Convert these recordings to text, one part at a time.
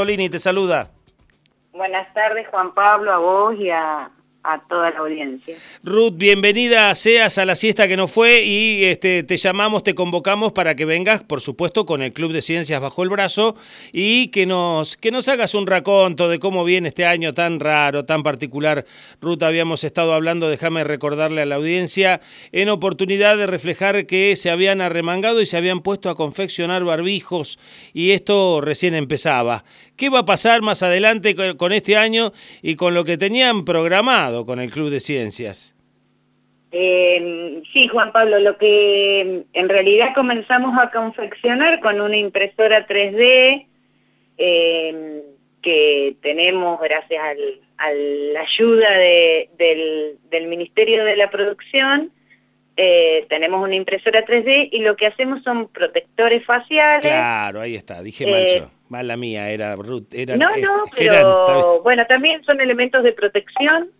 Te saluda. Buenas tardes, Juan Pablo, a vos y a, a toda la audiencia. Ruth, bienvenida seas a la siesta que no fue y este, te llamamos, te convocamos para que vengas, por supuesto, con el Club de Ciencias bajo el brazo y que nos, que nos hagas un raconto de cómo viene este año tan raro, tan particular. Ruth, habíamos estado hablando, déjame recordarle a la audiencia, en oportunidad de reflejar que se habían arremangado y se habían puesto a confeccionar barbijos y esto recién empezaba. ¿Qué va a pasar más adelante con este año y con lo que tenían programado con el Club de Ciencias? Eh, sí, Juan Pablo, lo que en realidad comenzamos a confeccionar con una impresora 3D eh, que tenemos gracias a la ayuda del, Ministerio de la Producción, eh, tenemos una impresora 3D y lo que hacemos son protectores faciales. Claro, ahí está, dije mal yo. Mala mía, era Ruth. no, no, pero bueno, también son elementos de protección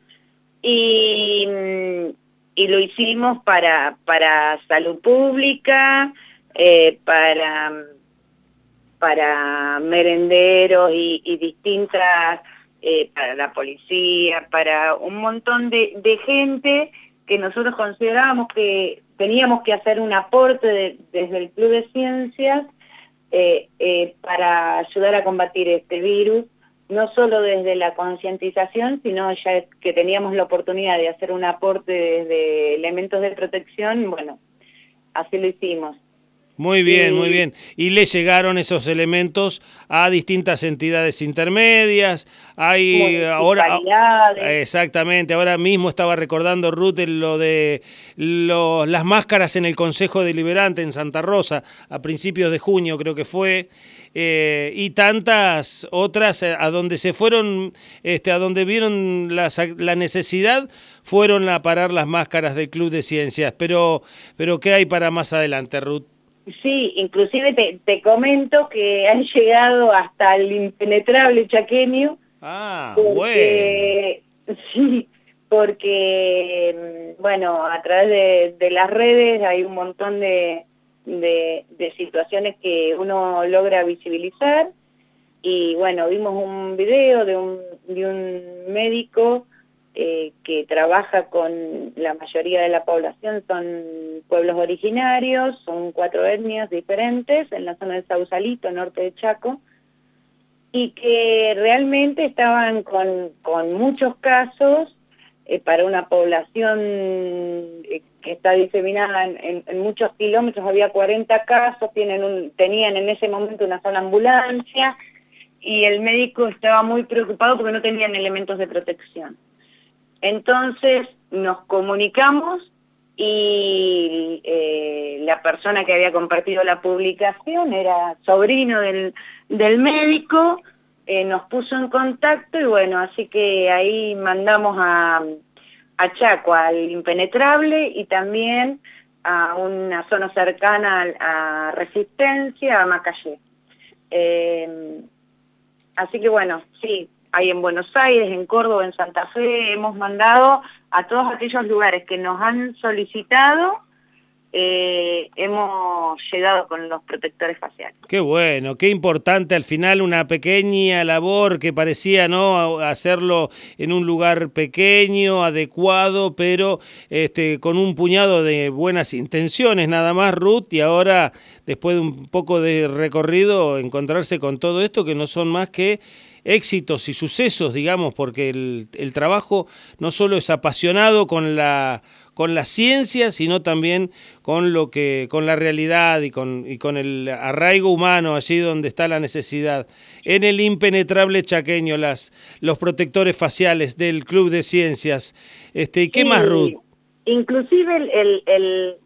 y, lo hicimos para, para salud pública, eh, para, para merenderos y, distintas, eh, para la policía, para un montón de, gente que nosotros considerábamos que teníamos que hacer un aporte desde el Club de Ciencias eh, para ayudar a combatir este virus, no solo desde la concientización, sino ya que teníamos la oportunidad de hacer un aporte desde elementos de protección, bueno, así lo hicimos. Muy bien, muy bien. Y le llegaron esos elementos a distintas entidades intermedias. Hay ahora exactamente, ahora mismo estaba recordando Ruth lo de las máscaras en el Consejo Deliberante en Santa Rosa a principios de junio creo que fue. Eh, y tantas otras eh, a donde se fueron, este, a donde vieron la necesidad, fueron a parar las máscaras del Club de Ciencias. Pero, pero ¿qué hay para más adelante, Ruth? Sí, inclusive te, comento que han llegado hasta el impenetrable chaqueño. Ah, bueno. Sí, porque, mm, bueno, a través de, las redes hay un montón de, de, situaciones que uno logra visibilizar y, bueno, vimos un video de un, de un médico eh, que trabaja con la mayoría de la población son pueblos originarios, son cuatro etnias diferentes en la zona de Sausalito, norte de Chaco, y que realmente estaban con, muchos casos eh, para una población eh, que está diseminada en, muchos kilómetros, había 40 casos, tienen tenían en ese momento una sola ambulancia, y el médico estaba muy preocupado porque no tenían elementos de protección. Entonces nos comunicamos y eh, la persona que había compartido la publicación era sobrino del, médico, eh, nos puso en contacto y bueno, así que ahí mandamos a, Chaco, al impenetrable y también a una zona cercana a, Resistencia, a Macallé. Eh, así que bueno, sí, hay en Buenos Aires, en Córdoba, en Santa Fe, hemos mandado a todos aquellos lugares que nos han solicitado, eh, hemos llegado con los protectores faciales. Qué bueno, qué importante al final una pequeña labor que parecía no hacerlo en un lugar pequeño, adecuado, pero este, con un puñado de buenas intenciones nada más, Ruth, y ahora después de un poco de recorrido encontrarse con todo esto que no son más que éxitos y sucesos, digamos, porque el, trabajo no solo es apasionado con la, con la ciencia, sino también con lo que, con la realidad y con, y con el arraigo humano allí donde está la necesidad. En el impenetrable chaqueño, las, los protectores faciales del Club de Ciencias. Este, ¿y ¿Qué más, Ruth? Inclusive el, el,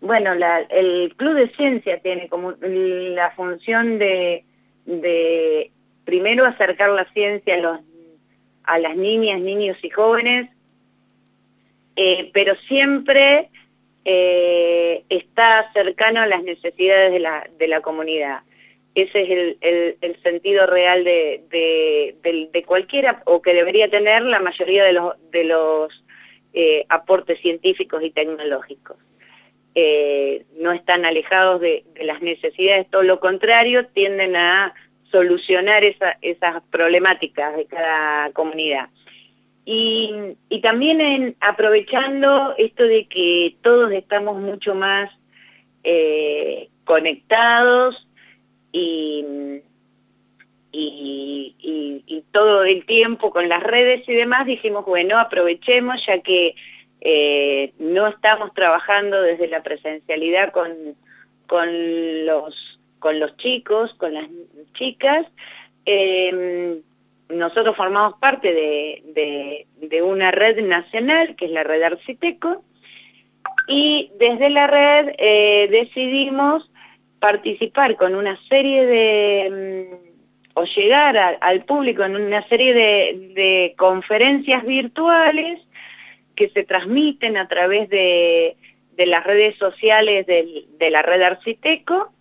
bueno, la, el Club de Ciencias tiene como la función de, de primero acercar la ciencia a, los, a las niñas, niños y jóvenes, eh, pero siempre eh, está cercano a las necesidades de la, de la comunidad. Ese es el, el, sentido real de, de, cualquiera, o que debería tener la mayoría de los, de los eh, aportes científicos y tecnológicos. no están alejados de, las necesidades, todo lo contrario, tienden a solucionar esas problemáticas de cada comunidad. Y, también aprovechando esto de que todos estamos mucho más eh, conectados y, todo el tiempo con las redes y demás, dijimos, bueno, aprovechemos ya que eh, no estamos trabajando desde la presencialidad con, con, los, con los chicos, con las chicas, eh, nosotros formamos parte de, una red nacional, que es la red Arciteco, y desde la red eh, decidimos participar con una serie de, mm, o llegar al público en una serie de, conferencias virtuales que se transmiten a través de, las redes sociales de la red Arciteco,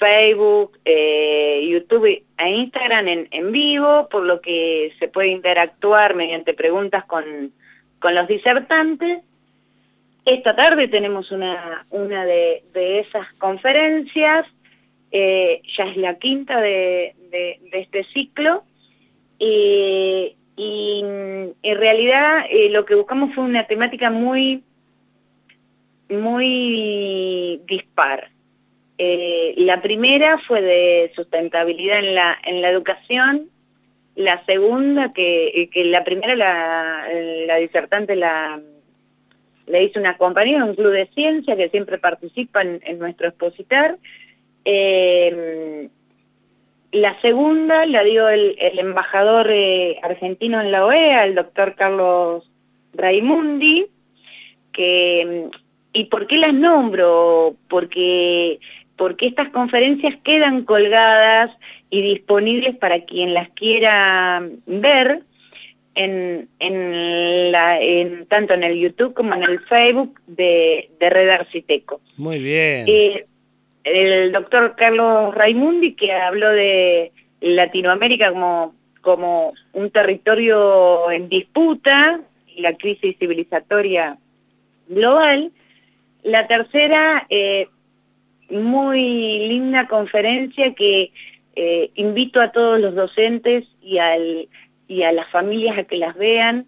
Facebook, eh, YouTube e Instagram en, vivo, por lo que se puede interactuar mediante preguntas con, los disertantes. Esta tarde tenemos una, una de, esas conferencias, eh, ya es la quinta de, este ciclo, y, en realidad eh, lo que buscamos fue una temática muy, muy dispar. Eh, la primera fue de sustentabilidad en la, en la educación, la segunda, que, que la primera la, la disertante la, le hizo una compañía, un club de ciencia que siempre participa en, nuestro expositar. Eh, la segunda la dio el, embajador eh, argentino en la OEA, el doctor Carlos Raimundi, que, ¿y por qué las nombro? Porque porque estas conferencias quedan colgadas y disponibles para quien las quiera ver, en, tanto en el YouTube como en el Facebook de, Red Arciteco. Muy bien. Eh, el doctor Carlos Raimundi, que habló de Latinoamérica como, como un territorio en disputa y la crisis civilizatoria global. La tercera, eh, muy linda conferencia que eh, invito a todos los docentes y, al, y a las familias a que las vean,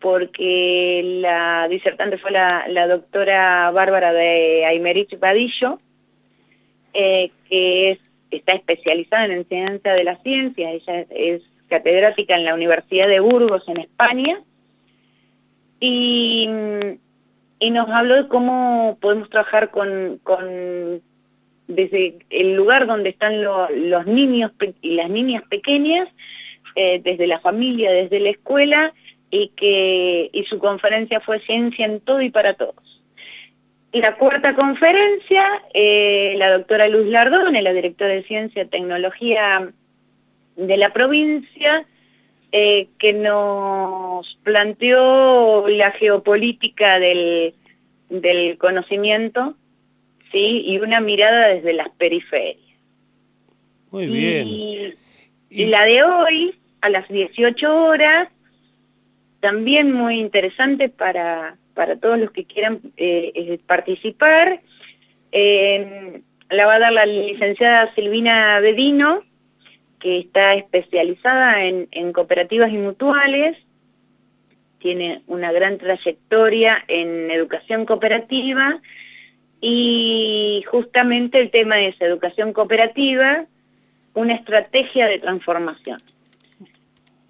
porque la disertante fue la, doctora Bárbara de Aymerich Badillo, eh, que está especializada en enseñanza de la ciencia, ella es catedrática en la Universidad de Burgos en España, y, nos habló de cómo podemos trabajar con desde el lugar donde están los niños y las niñas pequeñas, eh, desde la familia, desde la escuela, y, que, y su conferencia fue Ciencia en todo y para todos. La cuarta conferencia, eh, la doctora Luz Lardone, la directora de Ciencia y Tecnología de la provincia, eh, que nos planteó la geopolítica del, del conocimiento ¿sí? y una mirada desde las periferias. Muy bien. Y, la de hoy, a las 18 horas, también muy interesante para, para todos los que quieran eh, eh, participar. la va a dar la licenciada Silvina Bedino, que está especializada en, en cooperativas y mutuales, tiene una gran trayectoria en educación cooperativa y justamente el tema es educación cooperativa, una estrategia de transformación.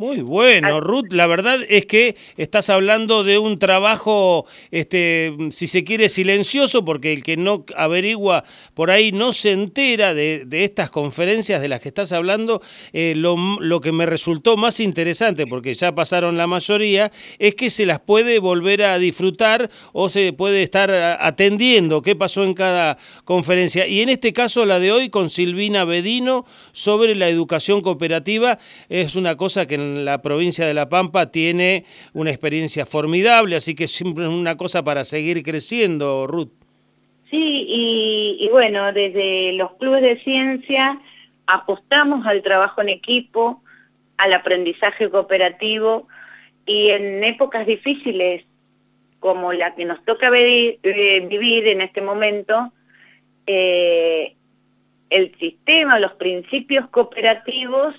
Muy bueno, Ruth. La verdad es que estás hablando de un trabajo, este, si se quiere, silencioso, porque el que no averigua por ahí no se entera de, estas conferencias de las que estás hablando. Eh, lo, lo, que me resultó más interesante, porque ya pasaron la mayoría, es que se las puede volver a disfrutar o se puede estar atendiendo qué pasó en cada conferencia. Y en este caso, la de hoy con Silvina Bedino sobre la educación cooperativa es una cosa que en la provincia de La Pampa tiene una experiencia formidable, así que siempre es una cosa para seguir creciendo, Ruth. Sí, y, bueno, desde los clubes de ciencia apostamos al trabajo en equipo, al aprendizaje cooperativo y en épocas difíciles como la que nos toca eh, vivir en este momento, eh, el sistema, los principios cooperativos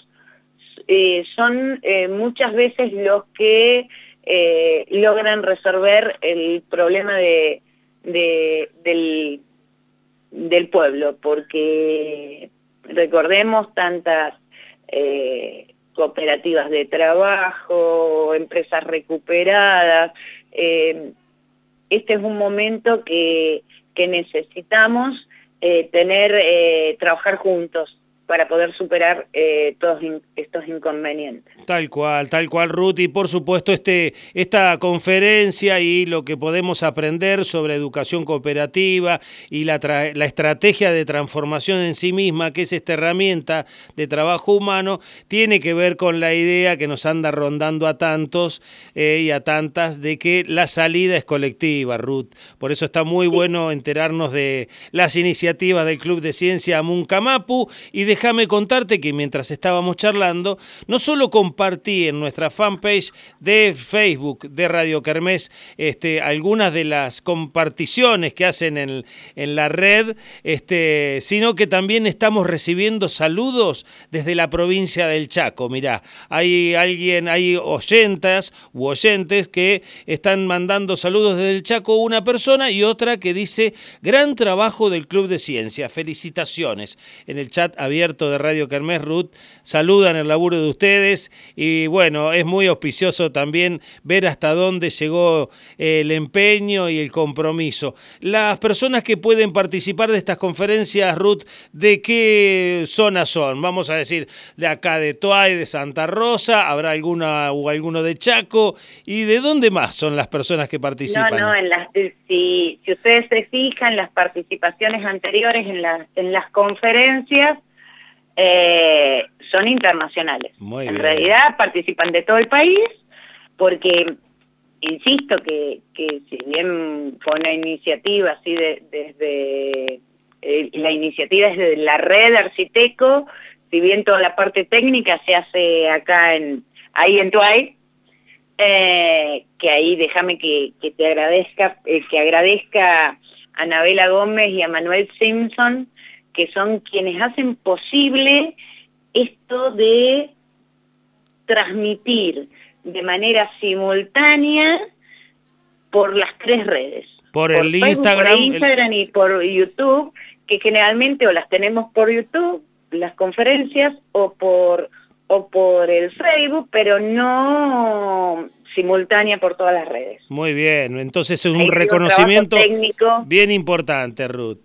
eh, son eh, muchas veces los que eh, logran resolver el problema de, del, del, pueblo, porque recordemos tantas cooperativas de trabajo, empresas recuperadas, este es un momento que, que necesitamos tener, trabajar juntos, para poder superar eh, todos estos inconvenientes. Tal cual, tal cual, Ruth, y por supuesto este, esta conferencia y lo que podemos aprender sobre educación cooperativa y la, la estrategia de transformación en sí misma, que es esta herramienta de trabajo humano, tiene que ver con la idea que nos anda rondando a tantos eh, y a tantas de que la salida es colectiva, Ruth. Por eso está muy bueno enterarnos de las iniciativas del Club de Ciencia Muncamapu y de déjame contarte que mientras estábamos charlando, no solo compartí en nuestra fanpage de Facebook de Radio Kermés este, algunas de las comparticiones que hacen en, en la red, este, sino que también estamos recibiendo saludos desde la provincia del Chaco. Mirá, hay alguien, hay oyentas u oyentes que están mandando saludos desde el Chaco, una persona y otra que dice, gran trabajo del Club de Ciencia, felicitaciones. En el chat de Radio Kermés Ruth saludan el laburo de ustedes y bueno, es muy auspicioso también ver hasta dónde llegó el empeño y el compromiso. Las personas que pueden participar de estas conferencias, Ruth, ¿de qué zona son? Vamos a decir, de acá de Toay, de Santa Rosa, habrá alguna o alguno de Chaco, ¿y de dónde más son las personas que participan? No, no, si, si ustedes se fijan, las participaciones anteriores en, las en las conferencias, eh, son internacionales. en realidad participan de todo el país porque, insisto, que, que si bien fue una iniciativa así de, desde... Eh, la iniciativa es de la red Arciteco, si bien toda la parte técnica se hace acá en ahí en Tuay, eh, que ahí déjame que, que, te agradezca, que agradezca a Anabela Gómez y a Manuel Simpson, que son quienes hacen posible esto de transmitir de manera simultánea por las tres redes. Por, el Instagram. Por Instagram y por YouTube, que generalmente o las tenemos por YouTube, las conferencias, o por, o por el Facebook, pero no simultánea por todas las redes. Muy bien, entonces es un reconocimiento bien importante, Ruth.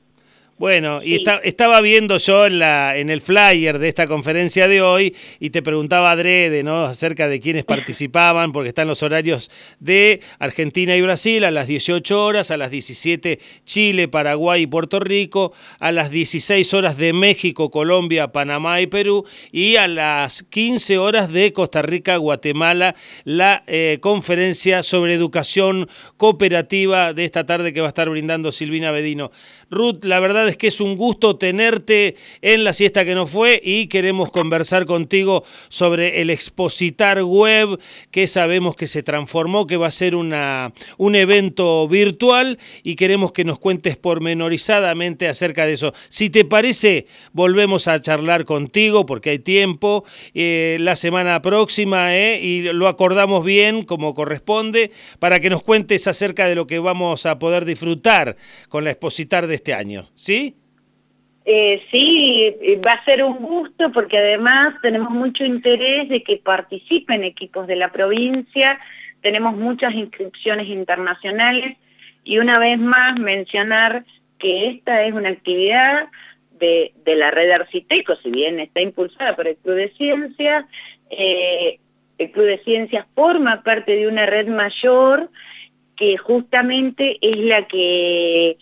Bueno, y estaba viendo yo en, la, en el flyer de esta conferencia de hoy y te preguntaba Adrede, ¿no? Acerca de quiénes participaban, porque están los horarios de Argentina y Brasil a las 18 horas, a las 17 Chile, Paraguay y Puerto Rico, a las 16 horas de México, Colombia, Panamá y Perú y a las 15 horas de Costa Rica, Guatemala, la eh, conferencia sobre educación cooperativa de esta tarde que va a estar brindando Silvina Bedino. Ruth, la verdad es que es un gusto tenerte en la siesta que no fue y queremos conversar contigo sobre el Expositar Web, que sabemos que se transformó, que va a ser una, un evento virtual y queremos que nos cuentes pormenorizadamente acerca de eso. Si te parece, volvemos a charlar contigo porque hay tiempo eh, la semana próxima eh, y lo acordamos bien como corresponde para que nos cuentes acerca de lo que vamos a poder disfrutar con la Expositar de este año, ¿sí? Eh, sí, va a ser un gusto porque además tenemos mucho interés de que participen equipos de la provincia, tenemos muchas inscripciones internacionales. Y una vez más mencionar que esta es una actividad de, la red Arciteco, si bien está impulsada por el Club de Ciencias, eh, el Club de Ciencias forma parte de una red mayor que justamente es la que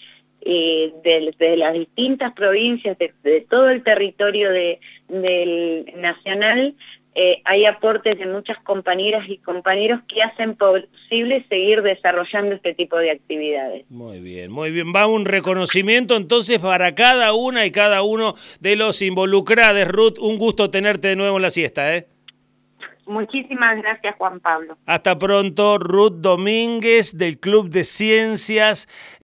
eh, de, las distintas provincias, de, todo el territorio del nacional, eh, hay aportes de muchas compañeras y compañeros que hacen posible seguir desarrollando este tipo de actividades. Muy bien, muy bien. Va un reconocimiento entonces para cada una y cada uno de los involucrados. Ruth, un gusto tenerte de nuevo en la siesta. ¿eh? Muchísimas gracias, Juan Pablo. Hasta pronto, Ruth Domínguez del Club de Ciencias